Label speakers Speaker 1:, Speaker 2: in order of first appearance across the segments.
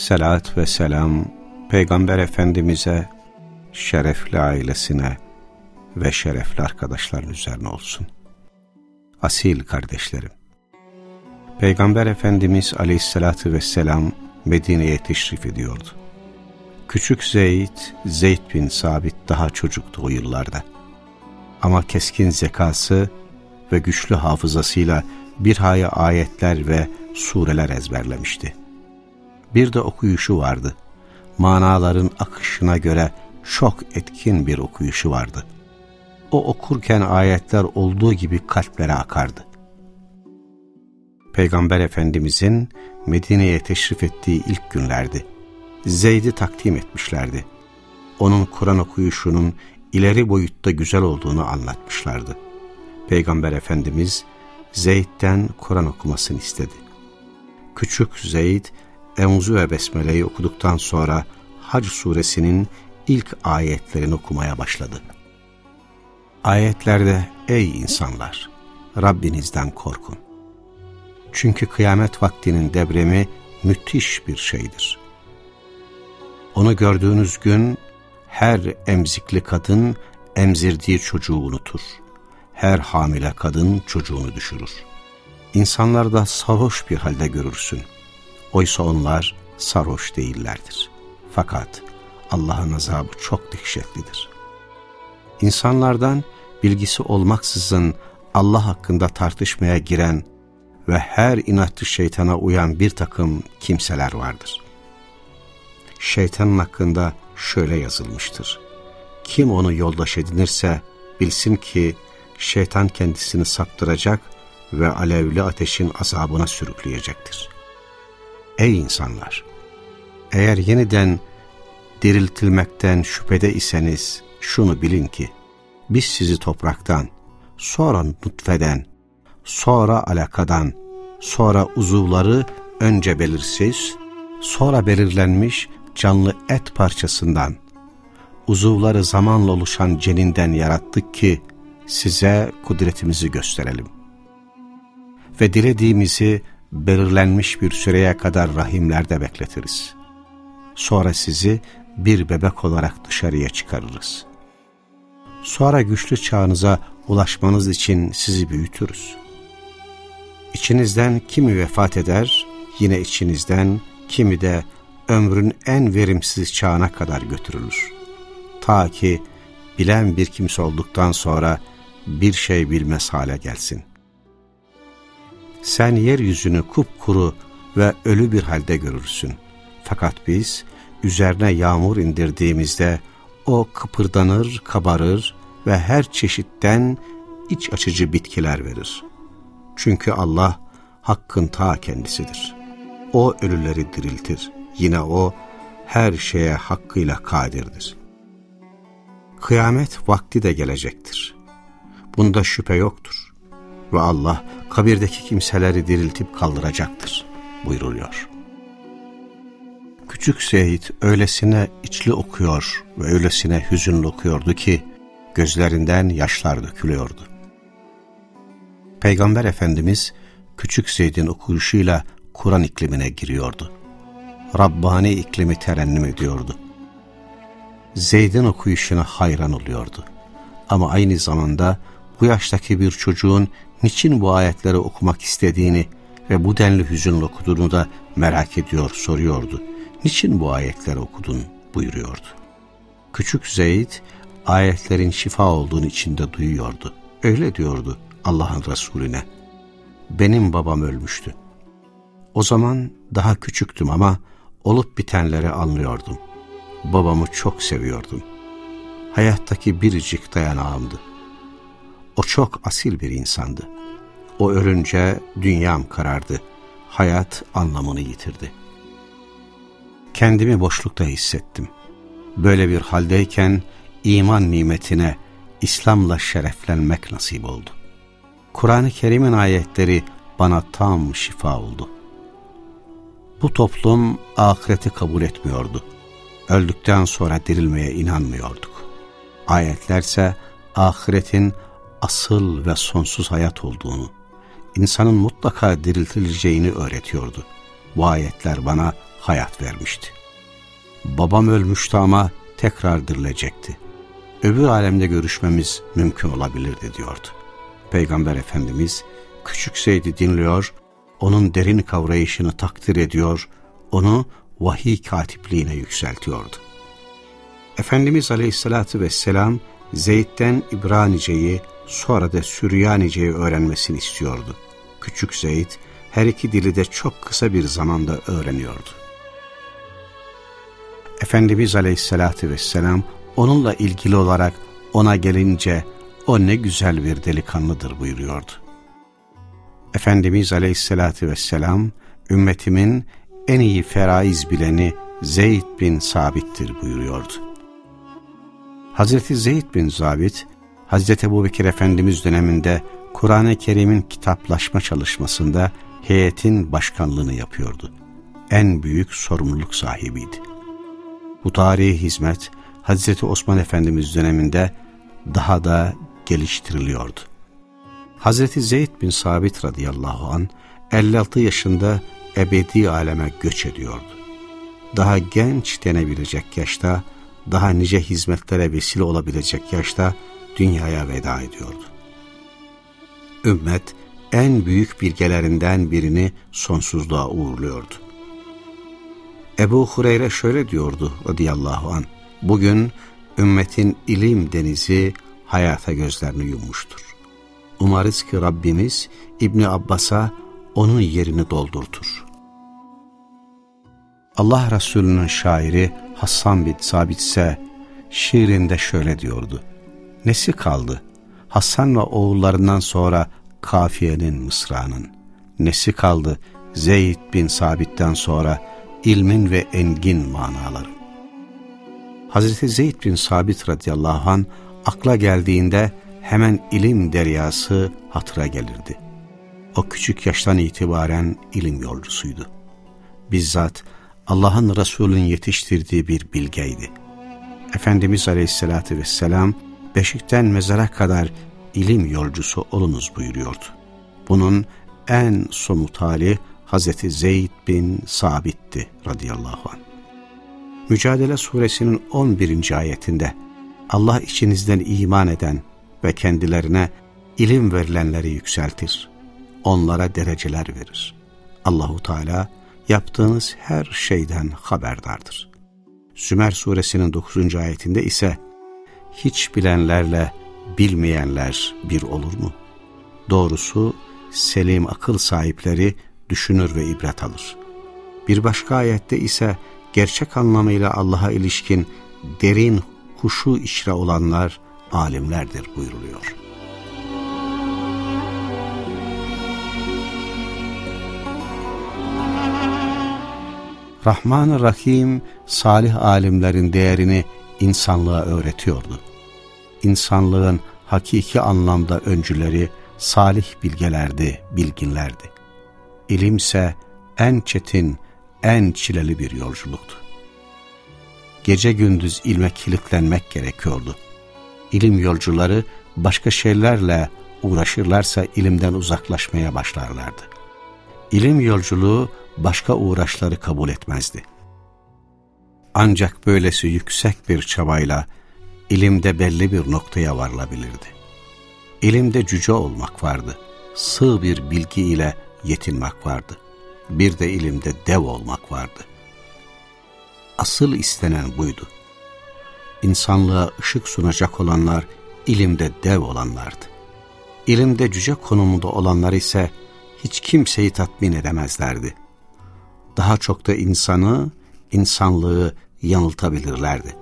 Speaker 1: Selat ve selam Peygamber Efendimiz'e, şerefli ailesine ve şerefli arkadaşların üzerine olsun. Asil kardeşlerim, Peygamber Efendimiz Aleyhisselatü Vesselam Medine'ye teşrif ediyordu. Küçük Zeyd, Zeyd bin Sabit daha çocuktu o yıllarda. Ama keskin zekası ve güçlü hafızasıyla bir haya ayetler ve sureler ezberlemişti. Bir de okuyuşu vardı. Manaların akışına göre çok etkin bir okuyuşu vardı. O okurken ayetler olduğu gibi kalplere akardı. Peygamber Efendimizin Medine'ye teşrif ettiği ilk günlerdi. Zeyd'i takdim etmişlerdi. Onun Kur'an okuyuşunun ileri boyutta güzel olduğunu anlatmışlardı. Peygamber Efendimiz Zeyd'den Kur'an okumasını istedi. Küçük Zeyd, Enzu ve Besmele'yi okuduktan sonra Hac suresinin ilk ayetlerini okumaya başladı. Ayetlerde ey insanlar Rabbinizden korkun. Çünkü kıyamet vaktinin devremi müthiş bir şeydir. Onu gördüğünüz gün her emzikli kadın emzirdiği çocuğu unutur. Her hamile kadın çocuğunu düşürür. İnsanlar da sarhoş bir halde görürsün. Oysa onlar sarhoş değillerdir. Fakat Allah'ın azabı çok dehşetlidir. İnsanlardan bilgisi olmaksızın Allah hakkında tartışmaya giren ve her inatçı şeytana uyan bir takım kimseler vardır. Şeytanın hakkında şöyle yazılmıştır. Kim onu yoldaş edinirse bilsin ki şeytan kendisini saptıracak ve alevli ateşin azabına sürükleyecektir. Ey insanlar! Eğer yeniden diriltilmekten şüphede iseniz şunu bilin ki, biz sizi topraktan, sonra nutfeden, sonra alakadan, sonra uzuvları önce belirsiz, sonra belirlenmiş canlı et parçasından, uzuvları zamanla oluşan ceninden yarattık ki size kudretimizi gösterelim. Ve dilediğimizi belirlenmiş bir süreye kadar rahimlerde bekletiriz. Sonra sizi bir bebek olarak dışarıya çıkarırız. Sonra güçlü çağınıza ulaşmanız için sizi büyütürüz. İçinizden kimi vefat eder, yine içinizden kimi de ömrün en verimsiz çağına kadar götürülür. Ta ki bilen bir kimse olduktan sonra bir şey bilmez hale gelsin. Sen yeryüzünü kupkuru ve ölü bir halde görürsün. Fakat biz üzerine yağmur indirdiğimizde o kıpırdanır, kabarır ve her çeşitten iç açıcı bitkiler verir. Çünkü Allah hakkın ta kendisidir. O ölüleri diriltir. Yine o her şeye hakkıyla kadirdir. Kıyamet vakti de gelecektir. Bunda şüphe yoktur. Ve Allah kabirdeki kimseleri diriltip kaldıracaktır buyuruluyor. Küçük Seyit öylesine içli okuyor ve öylesine hüzünlü okuyordu ki gözlerinden yaşlar dökülüyordu. Peygamber Efendimiz Küçük Zeyd'in okuyuşuyla Kur'an iklimine giriyordu. Rabbani iklimi terennüm ediyordu. Zeyd'in okuyuşuna hayran oluyordu. Ama aynı zamanda bu yaştaki bir çocuğun niçin bu ayetleri okumak istediğini ve bu denli hüzünlü okuduğunu da merak ediyor, soruyordu. Niçin bu ayetleri okudun buyuruyordu. Küçük Zeyd ayetlerin şifa olduğunu içinde duyuyordu. Öyle diyordu Allah'ın Resulüne. Benim babam ölmüştü. O zaman daha küçüktüm ama olup bitenleri anlıyordum. Babamı çok seviyordum. Hayattaki biricik dayanağımdı. O çok asil bir insandı. O ölünce dünyam karardı. Hayat anlamını yitirdi. Kendimi boşlukta hissettim. Böyle bir haldeyken iman nimetine İslam'la şereflenmek nasip oldu. Kur'an-ı Kerim'in ayetleri bana tam şifa oldu. Bu toplum ahireti kabul etmiyordu. Öldükten sonra dirilmeye inanmıyorduk. Ayetlerse ahiretin asıl ve sonsuz hayat olduğunu, insanın mutlaka diriltileceğini öğretiyordu. Bu ayetler bana hayat vermişti. Babam ölmüştü ama tekrar dirilecekti. Öbür alemde görüşmemiz mümkün olabilirdi diyordu. Peygamber Efendimiz küçük Zeyd'i dinliyor, onun derin kavrayışını takdir ediyor, onu vahiy katipliğine yükseltiyordu. Efendimiz Aleyhisselatü Vesselam Zeyd'den İbranice'yi sonra da Süryanice'yi öğrenmesini istiyordu. Küçük Zeyd her iki dili de çok kısa bir zamanda öğreniyordu. Efendimiz Aleyhisselatü Vesselam onunla ilgili olarak ona gelince o ne güzel bir delikanlıdır buyuruyordu. Efendimiz Aleyhisselatü Vesselam ümmetimin en iyi feraiz bileni Zeyd bin Sabit'tir buyuruyordu. Hazreti Zeyd bin Zabit, Hazreti Ebu Bekir Efendimiz döneminde Kur'an-ı Kerim'in kitaplaşma çalışmasında heyetin başkanlığını yapıyordu. En büyük sorumluluk sahibiydi. Bu tarihi hizmet Hazreti Osman Efendimiz döneminde daha da geliştiriliyordu. Hazreti Zeyd bin Sabit radıyallahu an 56 yaşında ebedi aleme göç ediyordu. Daha genç denebilecek yaşta, daha nice hizmetlere vesile olabilecek yaşta dünyaya veda ediyordu. Ümmet en büyük bilgelerinden birini sonsuzluğa uğurluyordu. Ebu Hureyre şöyle diyordu radıyallahu an. Bugün ümmetin ilim denizi hayata gözlerini yummuştur. Umarız ki Rabbimiz İbni Abbas'a onun yerini doldurtur. Allah Resulü'nün şairi Hassan bin Sabit ise şiirinde şöyle diyordu. Nesi kaldı? Hasan ve oğullarından sonra kafiyenin mısranın. Nesi kaldı? Zeyd bin Sabit'ten sonra ilmin ve engin manaları. Hazreti Zeyd bin Sabit radıyallahu an akla geldiğinde hemen ilim deryası hatıra gelirdi. O küçük yaştan itibaren ilim yolcusuydu. Bizzat Allah'ın Resulü'nün yetiştirdiği bir bilgeydi. Efendimiz Aleyhisselatü Vesselam beşikten mezara kadar ilim yolcusu olunuz buyuruyordu. Bunun en somut hali Hazreti Zeyd bin Sabit'ti radıyallahu anh. Mücadele suresinin 11. ayetinde Allah içinizden iman eden ve kendilerine ilim verilenleri yükseltir. Onlara dereceler verir. Allahu Teala yaptığınız her şeyden haberdardır. Sümer suresinin 9. ayetinde ise hiç bilenlerle bilmeyenler bir olur mu? Doğrusu selim akıl sahipleri düşünür ve ibret alır. Bir başka ayette ise gerçek anlamıyla Allah'a ilişkin derin huşu içre olanlar alimlerdir buyuruluyor. Rahman-ı Rahim salih alimlerin değerini insanlığa öğretiyordu. İnsanlığın hakiki anlamda öncüleri salih bilgelerdi, bilginlerdi. İlimse en çetin, en çileli bir yolculuktu. Gece gündüz ilme kilitlenmek gerekiyordu. İlim yolcuları başka şeylerle uğraşırlarsa ilimden uzaklaşmaya başlarlardı. İlim yolculuğu başka uğraşları kabul etmezdi. Ancak böylesi yüksek bir çabayla ilimde belli bir noktaya varılabilirdi. İlimde cüce olmak vardı, sığ bir bilgi ile yetinmek vardı. Bir de ilimde dev olmak vardı. Asıl istenen buydu. İnsanlığa ışık sunacak olanlar ilimde dev olanlardı. İlimde cüce konumunda olanlar ise hiç kimseyi tatmin edemezlerdi. Daha çok da insanı, insanlığı yanıltabilirlerdi.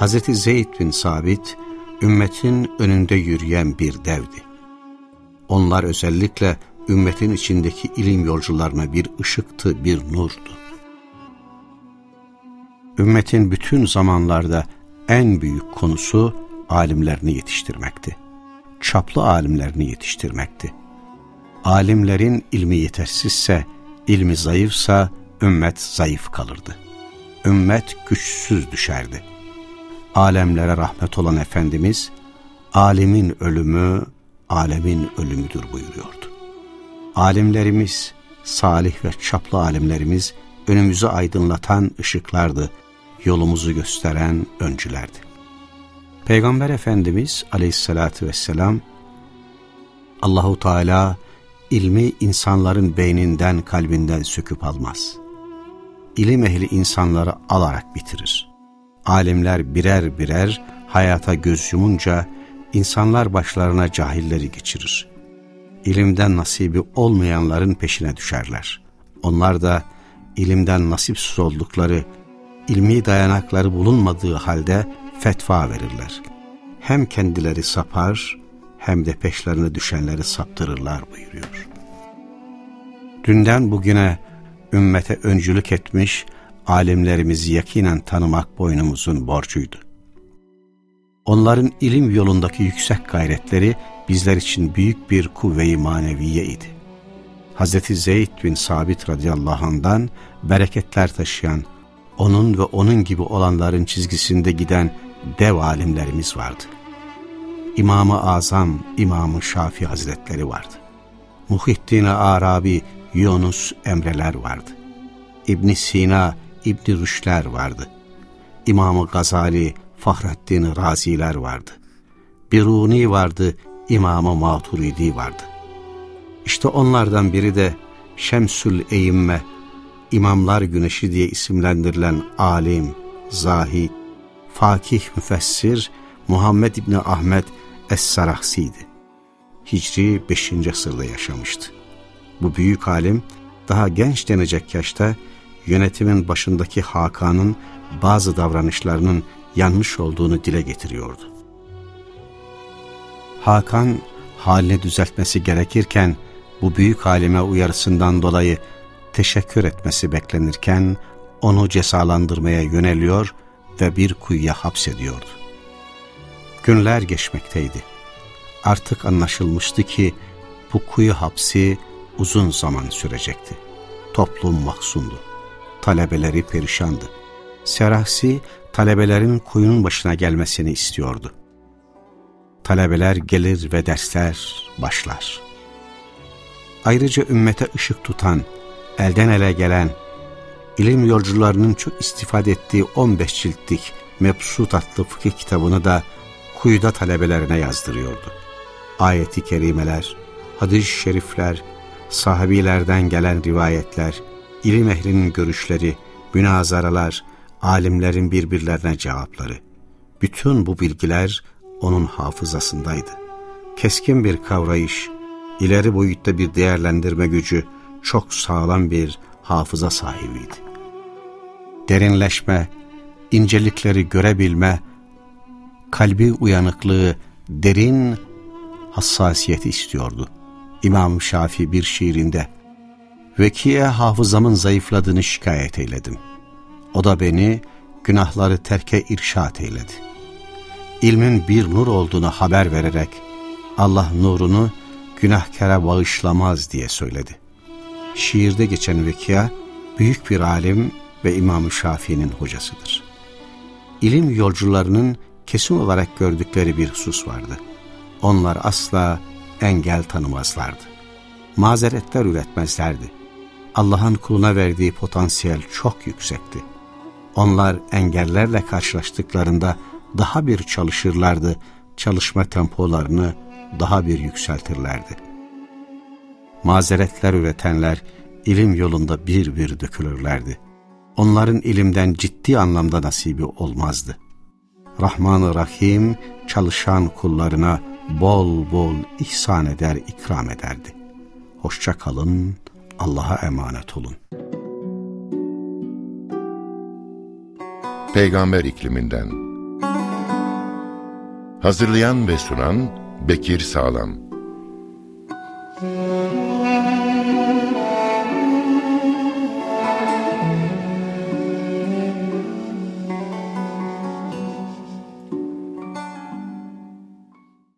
Speaker 1: Hz. Zeyd bin Sabit, ümmetin önünde yürüyen bir devdi. Onlar özellikle ümmetin içindeki ilim yolcularına bir ışıktı, bir nurdu. ümmetin bütün zamanlarda en büyük konusu alimlerini yetiştirmekti. Çaplı alimlerini yetiştirmekti. Alimlerin ilmi yetersizse, ilmi zayıfsa ümmet zayıf kalırdı. Ümmet güçsüz düşerdi. Alemlere rahmet olan Efendimiz, alimin ölümü, alemin ölümüdür buyuruyordu. Alimlerimiz, salih ve çaplı alimlerimiz önümüzü aydınlatan ışıklardı, yolumuzu gösteren öncülerdi. Peygamber Efendimiz aleyhissalatü vesselam Allahu Teala ilmi insanların beyninden kalbinden söküp almaz. İlim ehli insanları alarak bitirir. Alimler birer birer hayata göz yumunca insanlar başlarına cahilleri geçirir. İlimden nasibi olmayanların peşine düşerler. Onlar da ilimden nasipsiz oldukları, ilmi dayanakları bulunmadığı halde fetva verirler. Hem kendileri sapar hem de peşlerine düşenleri saptırırlar buyuruyor. Dünden bugüne ümmete öncülük etmiş alimlerimizi yakinen tanımak boynumuzun borcuydu. Onların ilim yolundaki yüksek gayretleri bizler için büyük bir kuvve-i maneviye idi. Hz. Zeyd bin Sabit radıyallahu anh'dan bereketler taşıyan, onun ve onun gibi olanların çizgisinde giden dev alimlerimiz vardı. İmam-ı Azam, İmam-ı Şafi Hazretleri vardı. Muhittin Arabi, Yunus Emreler vardı. İbn Sina, İbn Rüşler vardı. İmam-ı Gazali, Fahrettin Raziler vardı. Biruni vardı, İmam-ı Maturidi vardı. İşte onlardan biri de Şemsül Eyimme, İmamlar Güneşi diye isimlendirilen alim, zahid, fakih müfessir Muhammed İbni Ahmet Es-Sarahsi'ydi. Hicri 5. asırda yaşamıştı. Bu büyük alim daha genç denecek yaşta yönetimin başındaki Hakan'ın bazı davranışlarının yanlış olduğunu dile getiriyordu. Hakan halini düzeltmesi gerekirken bu büyük alime uyarısından dolayı teşekkür etmesi beklenirken onu cesalandırmaya yöneliyor ve bir kuyuya hapsediyordu. Günler geçmekteydi. Artık anlaşılmıştı ki bu kuyu hapsi uzun zaman sürecekti. Toplum mahzundu. Talebeleri perişandı. Serahsi talebelerin kuyunun başına gelmesini istiyordu. Talebeler gelir ve dersler başlar. Ayrıca ümmete ışık tutan, elden ele gelen, ilim yolcularının çok istifade ettiği 15 ciltlik Mebsut adlı fıkıh kitabını da kuyuda talebelerine yazdırıyordu. Ayeti kerimeler, hadis-i şerifler, sahabilerden gelen rivayetler, ilim ehlinin görüşleri, münazaralar, alimlerin birbirlerine cevapları. Bütün bu bilgiler onun hafızasındaydı. Keskin bir kavrayış, ileri boyutta bir değerlendirme gücü, çok sağlam bir hafıza sahibiydi. Derinleşme, incelikleri görebilme, kalbi uyanıklığı, derin hassasiyeti istiyordu. İmam Şafi bir şiirinde, Vekiye hafızamın zayıfladığını şikayet eyledim. O da beni günahları terke irşat eyledi. İlmin bir nur olduğunu haber vererek Allah nurunu günahkara bağışlamaz diye söyledi. Şiirde geçen Vekiya büyük bir alim ve İmam-ı Şafii'nin hocasıdır. İlim yolcularının kesin olarak gördükleri bir husus vardı. Onlar asla engel tanımazlardı. Mazeretler üretmezlerdi. Allah'ın kuluna verdiği potansiyel çok yüksekti. Onlar engellerle karşılaştıklarında daha bir çalışırlardı, çalışma tempolarını daha bir yükseltirlerdi. Mazeretler üretenler ilim yolunda bir bir dökülürlerdi. Onların ilimden ciddi anlamda nasibi olmazdı. Rahman-ı Rahim çalışan kullarına bol bol ihsan eder, ikram ederdi. Hoşça kalın, Allah'a emanet olun.
Speaker 2: Peygamber ikliminden Hazırlayan ve sunan Bekir Sağlam